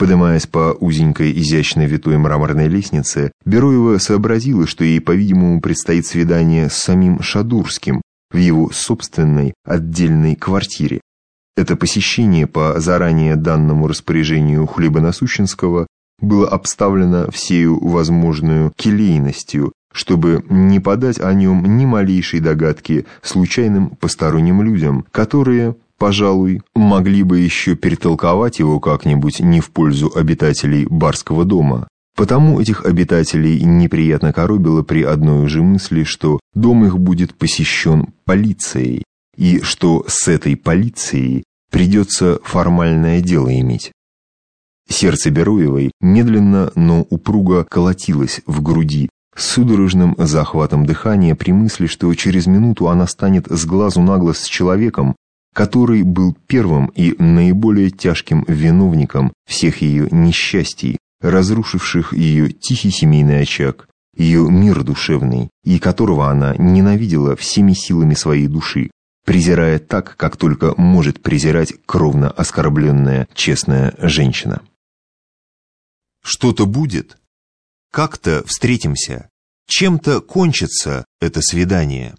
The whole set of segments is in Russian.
Поднимаясь по узенькой, изящной витой мраморной лестнице, Бероева сообразила, что ей, по-видимому, предстоит свидание с самим Шадурским в его собственной отдельной квартире. Это посещение по заранее данному распоряжению Хлебонасущенского было обставлено всею возможную келейностью, чтобы не подать о нем ни малейшей догадки случайным посторонним людям, которые, пожалуй, могли бы еще перетолковать его как-нибудь не в пользу обитателей барского дома. Потому этих обитателей неприятно коробило при одной же мысли, что дом их будет посещен полицией, и что с этой полицией придется формальное дело иметь. Сердце Беруевой медленно, но упруго колотилось в груди, с судорожным захватом дыхания при мысли, что через минуту она станет с глазу на глаз с человеком, который был первым и наиболее тяжким виновником всех ее несчастий, разрушивших ее тихий семейный очаг, ее мир душевный, и которого она ненавидела всеми силами своей души, презирая так, как только может презирать кровно оскорбленная честная женщина. Что-то будет. Как-то встретимся. Чем-то кончится это свидание.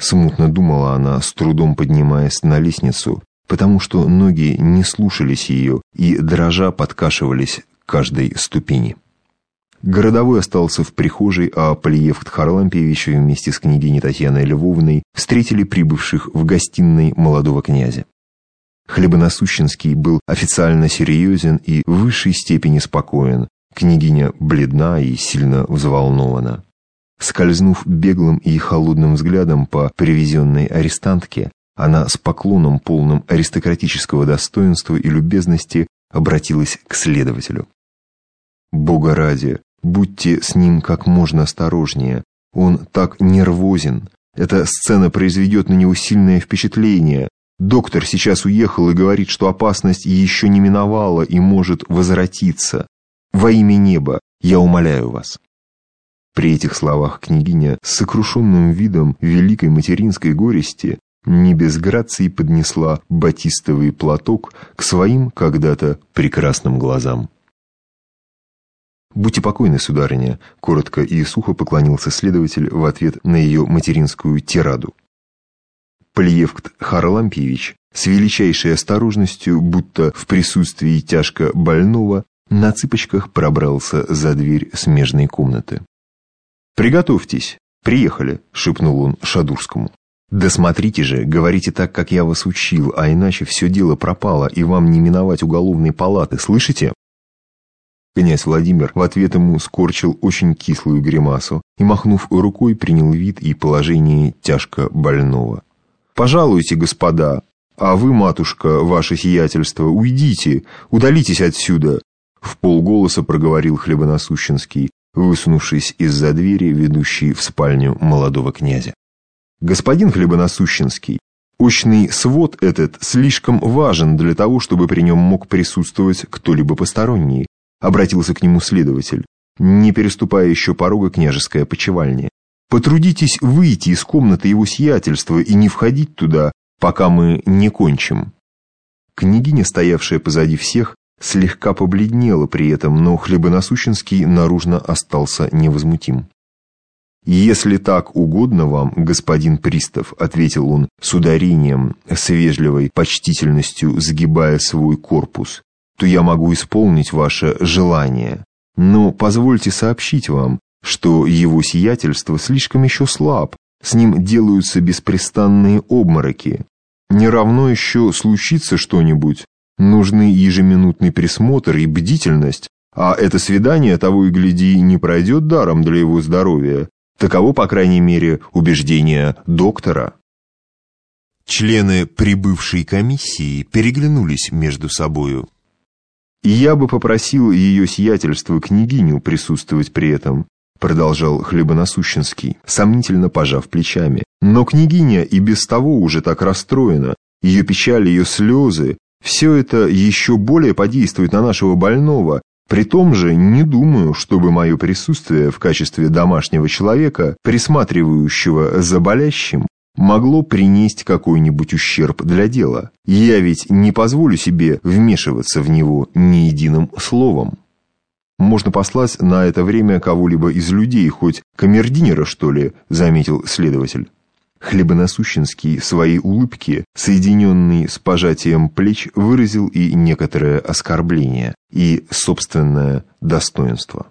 Смутно думала она, с трудом поднимаясь на лестницу, потому что ноги не слушались ее и, дрожа, подкашивались каждой ступени. Городовой остался в прихожей, а Полиевт Харлампиевич вместе с княгиней Татьяной Львовной встретили прибывших в гостиной молодого князя. Хлебонасущенский был официально серьезен и в высшей степени спокоен, княгиня бледна и сильно взволнована. Скользнув беглым и холодным взглядом по привезенной арестантке, она с поклоном, полным аристократического достоинства и любезности, обратилась к следователю. «Бога ради, будьте с ним как можно осторожнее. Он так нервозен. Эта сцена произведет на него сильное впечатление. Доктор сейчас уехал и говорит, что опасность еще не миновала и может возвратиться. Во имя неба, я умоляю вас». При этих словах княгиня с сокрушенным видом великой материнской горести не без грации поднесла батистовый платок к своим когда-то прекрасным глазам. «Будьте покойны, сударыня», — коротко и сухо поклонился следователь в ответ на ее материнскую тираду. Полиевкт Харлампьевич с величайшей осторожностью, будто в присутствии тяжко больного, на цыпочках пробрался за дверь смежной комнаты. «Приготовьтесь, приехали», — шепнул он Шадурскому. «Да смотрите же, говорите так, как я вас учил, а иначе все дело пропало, и вам не миновать уголовной палаты, слышите?» Князь Владимир в ответ ему скорчил очень кислую гримасу и, махнув рукой, принял вид и положение тяжко больного. «Пожалуйте, господа, а вы, матушка, ваше сиятельство, уйдите, удалитесь отсюда!» В полголоса проговорил Хлебоносущенский, высунувшись из-за двери, ведущей в спальню молодого князя. «Господин Хлебоносущенский, очный свод этот слишком важен для того, чтобы при нем мог присутствовать кто-либо посторонний», обратился к нему следователь, не переступая еще порога княжеская почевальня. «Потрудитесь выйти из комнаты его сиятельства и не входить туда, пока мы не кончим». Княгиня, стоявшая позади всех, слегка побледнела при этом, но Хлебоносущенский наружно остался невозмутим. «Если так угодно вам, господин пристав», — ответил он с ударением, с вежливой почтительностью сгибая свой корпус, «то я могу исполнить ваше желание. Но позвольте сообщить вам, что его сиятельство слишком еще слаб, с ним делаются беспрестанные обмороки. Не равно еще случится что-нибудь, Нужны ежеминутный присмотр и бдительность, а это свидание, того и гляди, не пройдет даром для его здоровья. Таково, по крайней мере, убеждение доктора. Члены прибывшей комиссии переглянулись между собою. «Я бы попросил ее сиятельство княгиню присутствовать при этом», продолжал Хлебоносущенский, сомнительно пожав плечами. «Но княгиня и без того уже так расстроена. Ее печаль, ее слезы, все это еще более подействует на нашего больного, при том же не думаю, чтобы мое присутствие в качестве домашнего человека, присматривающего за болящим, могло принести какой-нибудь ущерб для дела. Я ведь не позволю себе вмешиваться в него ни единым словом. Можно послать на это время кого-либо из людей, хоть камердинера, что ли, заметил следователь. Хлебоносущенский в своей улыбке, соединенный с пожатием плеч, выразил и некоторое оскорбление, и собственное достоинство.